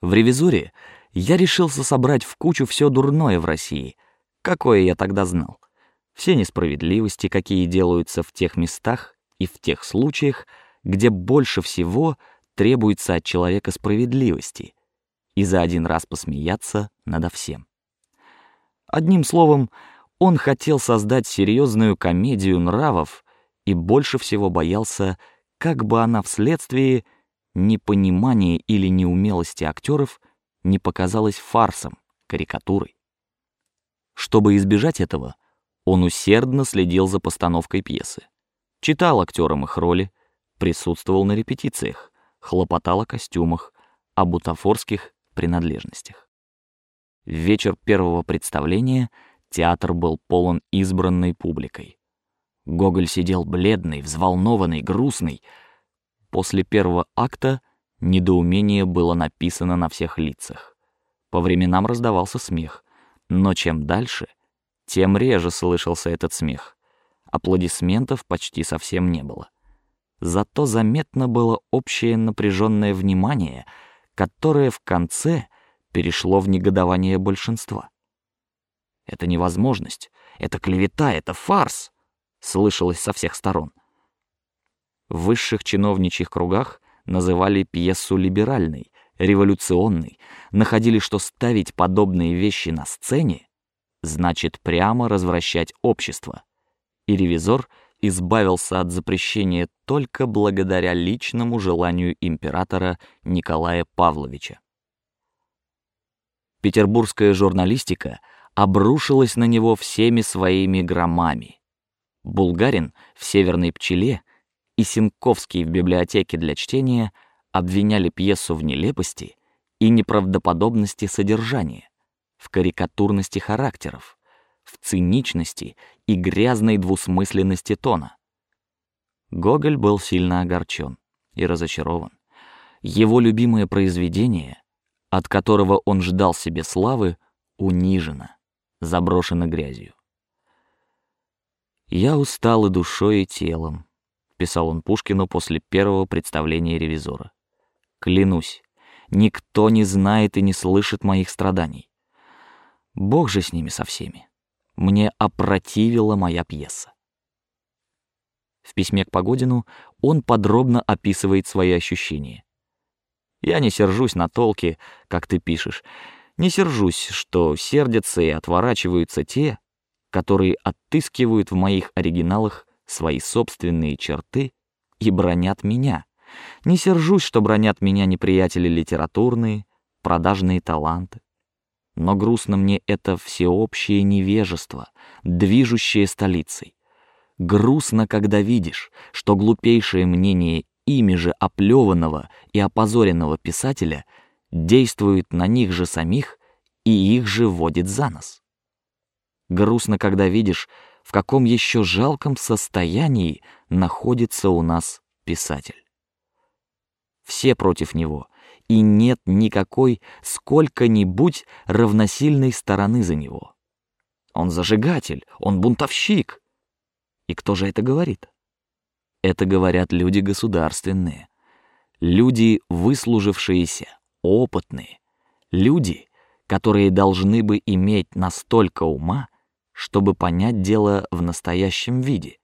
В ревизоре я решился собрать в кучу все дурное в России, какое я тогда знал, все несправедливости, какие делаются в тех местах и в тех случаях, где больше всего требуется от человека справедливости, и за один раз посмеяться надо всем. Одним словом, он хотел создать серьезную комедию нравов и больше всего боялся, как бы она вследствие непонимания или неумелости актеров не показалась фарсом, карикатурой. Чтобы избежать этого, он усердно следил за постановкой пьесы, читал актерам их роли, присутствовал на репетициях, хлопотал о костюмах, о бутафорских принадлежностях. В вечер первого представления театр был полон избранной публикой. Гоголь сидел бледный, взволнованный, грустный. После первого акта недоумение было написано на всех лицах. По временам раздавался смех, но чем дальше, тем реже слышался этот смех. Аплодисментов почти совсем не было. Зато заметно было общее напряженное внимание, которое в конце перешло в негодование большинства. Это невозможность, это клевета, это фарс, слышалось со всех сторон. В высших чиновничьих кругах называли пьесу либеральной, революционной, находили, что ставить подобные вещи на сцене значит прямо развращать общество. И ревизор избавился от запрещения только благодаря личному желанию императора Николая Павловича. Петербургская журналистика обрушилась на него всеми своими громами. Булгарин в Северной пчеле и Синковский в библиотеке для чтения обвиняли пьесу в нелепости и неправдоподобности содержания в карикатурности характеров, в циничности и грязной двусмысленности тона. Гоголь был сильно огорчен и разочарован. Его любимое произведение, от которого он ждал себе славы, унижено, заброшено грязью. Я устал и душой, и телом, писал он Пушкину после первого представления ревизора. Клянусь, никто не знает и не слышит моих страданий. Бог же с ними со всеми. Мне опротивила моя пьеса. В письме к Погодину он подробно описывает свои ощущения. Я не сержусь на толки, как ты пишешь, не сержусь, что сердятся и отворачиваются те, которые отыскивают в моих оригиналах свои собственные черты и бронят меня. Не сержусь, что бронят меня неприятели литературные, продажные таланты. Но грустно мне это всеобщее невежество, движущее столицей. Грустно, когда видишь, что глупейшее мнение ими же оплеванного и опозоренного писателя действует на них же самих и их же водит за нос. Грустно, когда видишь, в каком еще жалком состоянии находится у нас писатель. Все против него, и нет никакой сколько-нибудь равносильной стороны за него. Он зажигатель, он бунтовщик. И кто же это говорит? Это говорят люди государственные, люди выслужившиеся, опытные, люди, которые должны бы иметь настолько ума, чтобы понять дело в настоящем виде,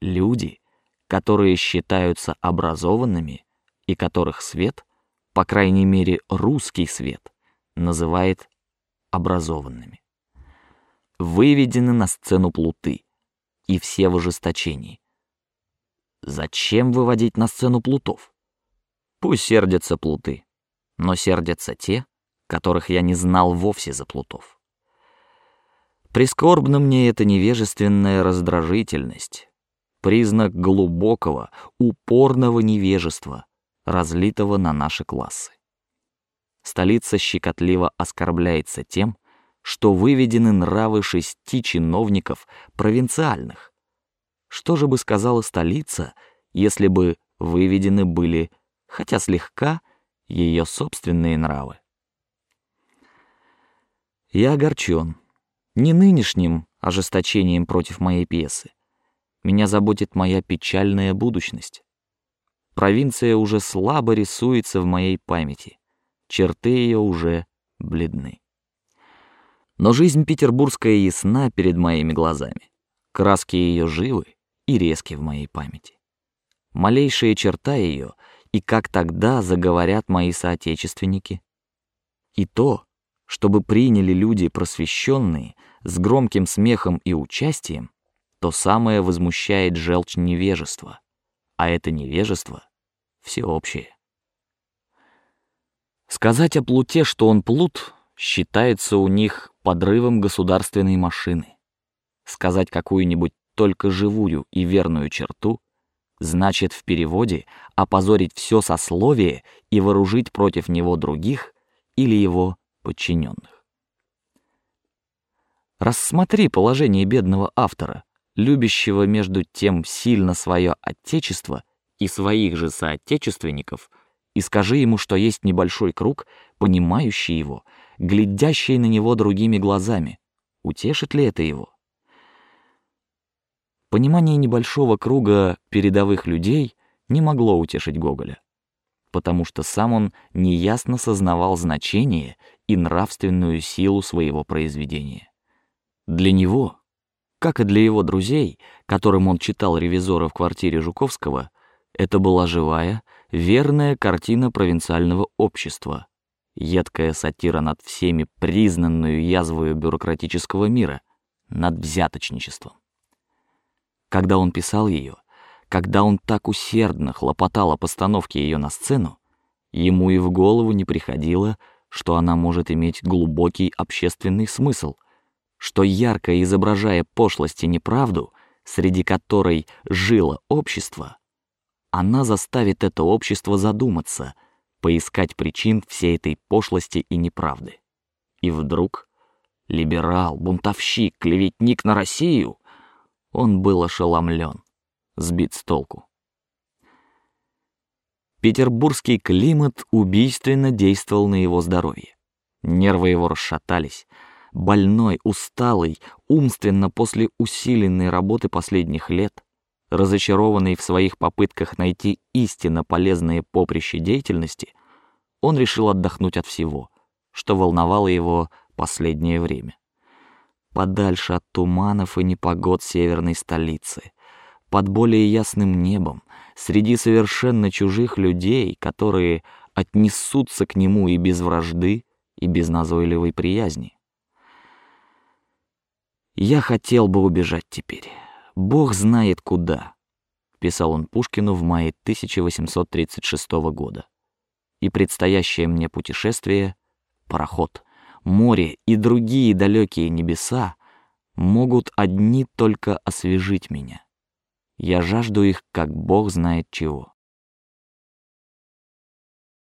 люди, которые считаются образованными и которых свет по крайней мере русский свет, называет образованными. Выведены на сцену плуты, и все в ожесточении. Зачем выводить на сцену плутов? Пусть сердятся плуты, но сердятся те, которых я не знал вовсе за плутов. Прискорбно мне эта невежественная раздражительность, признак глубокого, упорного невежества, разлитого на наши классы. Столица щекотливо оскорбляется тем, что выведены нравы шести чиновников провинциальных. Что же бы сказала столица, если бы выведены были, хотя слегка, ее собственные нравы? Я огорчен не нынешним ожесточением против моей пьесы. Меня заботит моя печальная будущность. Провинция уже слабо рисуется в моей памяти. черты ее уже бледны. Но жизнь петербургская ясна перед моими глазами. Краски ее живы и резки в моей памяти. Малейшая черта ее, и как тогда заговорят мои соотечественники. И то, чтобы приняли люди просвещенные, с громким смехом и участием, то самое возмущает желчь невежества, а это невежество всеобщее. Сказать о плуте, что он плут, считается у них подрывом государственной машины. Сказать какую-нибудь только живую и верную черту значит в переводе опозорить все сословие и вооружить против него других или его подчиненных. Рассмотри положение бедного автора, любящего между тем сильно свое отечество и своих же соотечественников, и скажи ему, что есть небольшой круг, понимающий его, глядящий на него другими глазами. Утешит ли это его? Понимание небольшого круга передовых людей не могло утешить Гоголя, потому что сам он неясно сознавал значение и нравственную силу своего произведения. Для него, как и для его друзей, которым он читал ревизора в квартире Жуковского, это была живая, верная картина провинциального общества, едкая сатира над всеми признанную язвою бюрократического мира, над взяточничеством. Когда он писал ее, когда он так усердно хлопотал о постановке ее на сцену, ему и в голову не приходило, что она может иметь глубокий общественный смысл, что ярко изображая пошлость и неправду, среди которой жило общество, она заставит это общество задуматься, поискать причин всей этой пошлости и неправды. И вдруг либерал, бунтовщик, клеветник на Россию, он был ошеломлен, сбит с толку. Петербургский климат убийственно действовал на его здоровье. Нервы его расшатались. Больной, усталый, умственно после усиленной работы последних лет, разочарованный в своих попытках найти истинно полезные поприще деятельности, он решил отдохнуть от всего, что волновало его последнее время. Подальше от туманов и непогод северной столицы, под более ясным небом, среди совершенно чужих людей, которые отнесутся к нему и без вражды, и без назойливой приязни. Я хотел бы убежать теперь. Бог знает куда, писал он Пушкину в мае 1836 года. И предстоящее мне путешествие, пароход, море и другие далекие небеса могут одни только освежить меня. Я жажду их, как Бог знает чего.